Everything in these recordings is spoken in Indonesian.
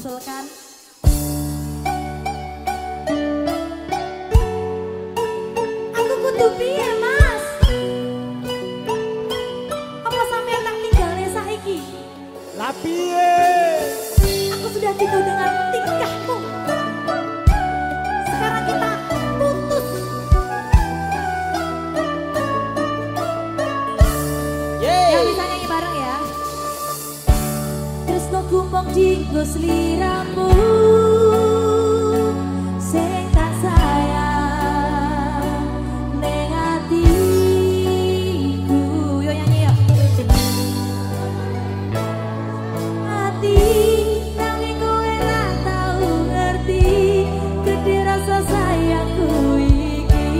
Sulkan. aku kutubi. tresno kumong dinggo sliramu sing tak sayang. Yang atiku yo nyanyi ya. ngerti. Gede rasa sayangku iki!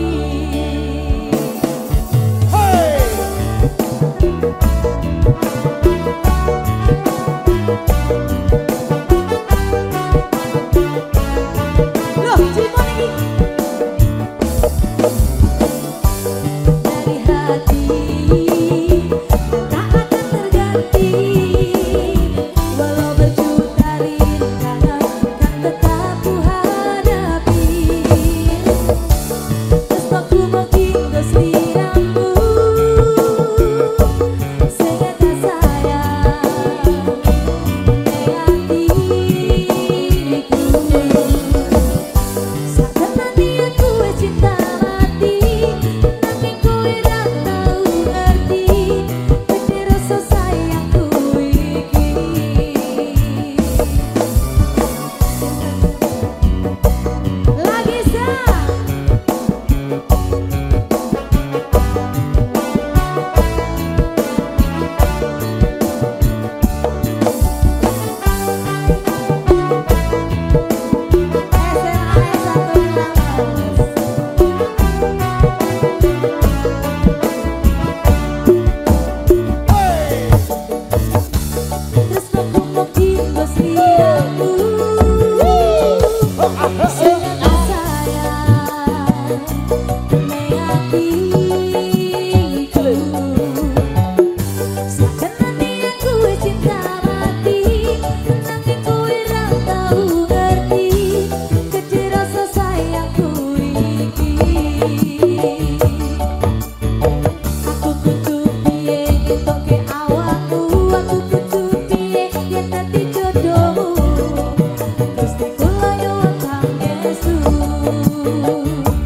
You.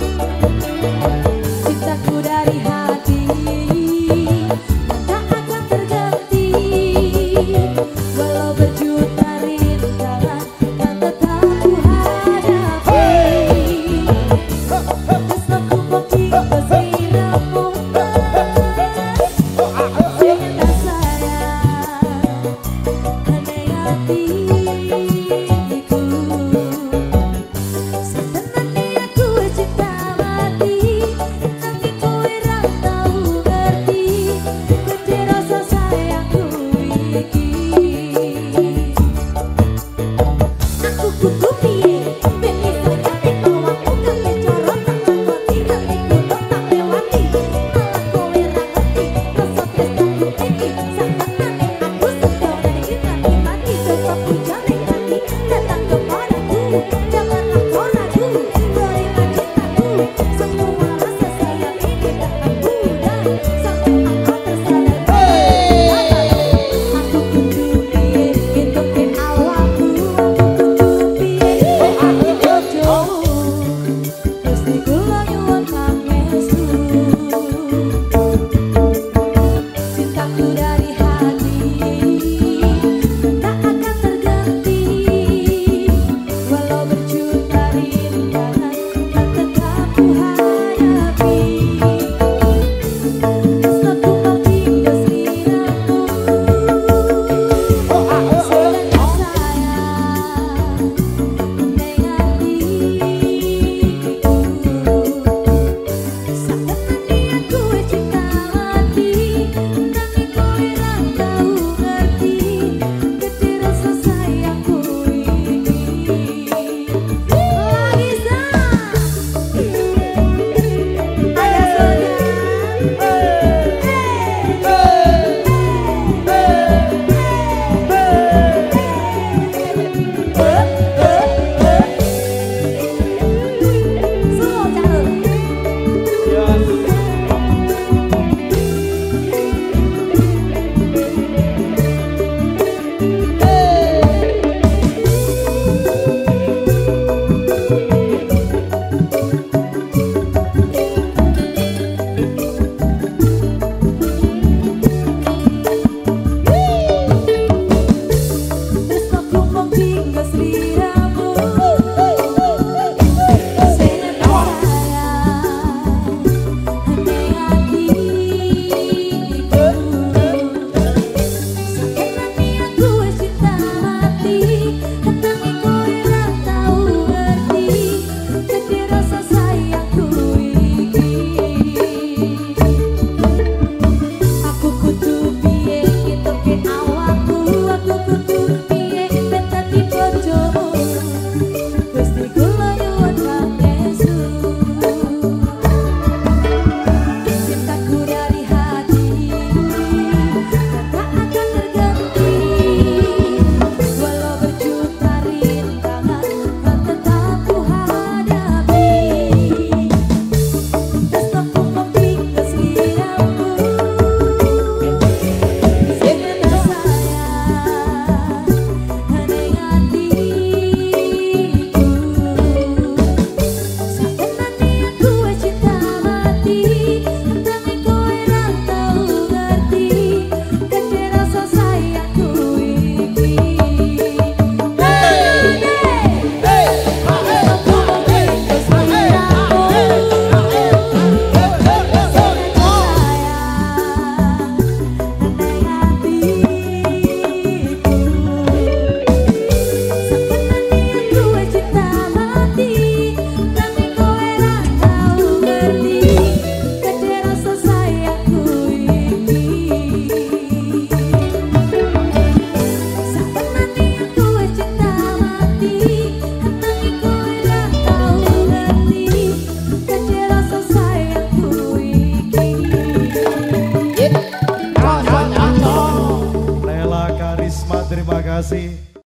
see.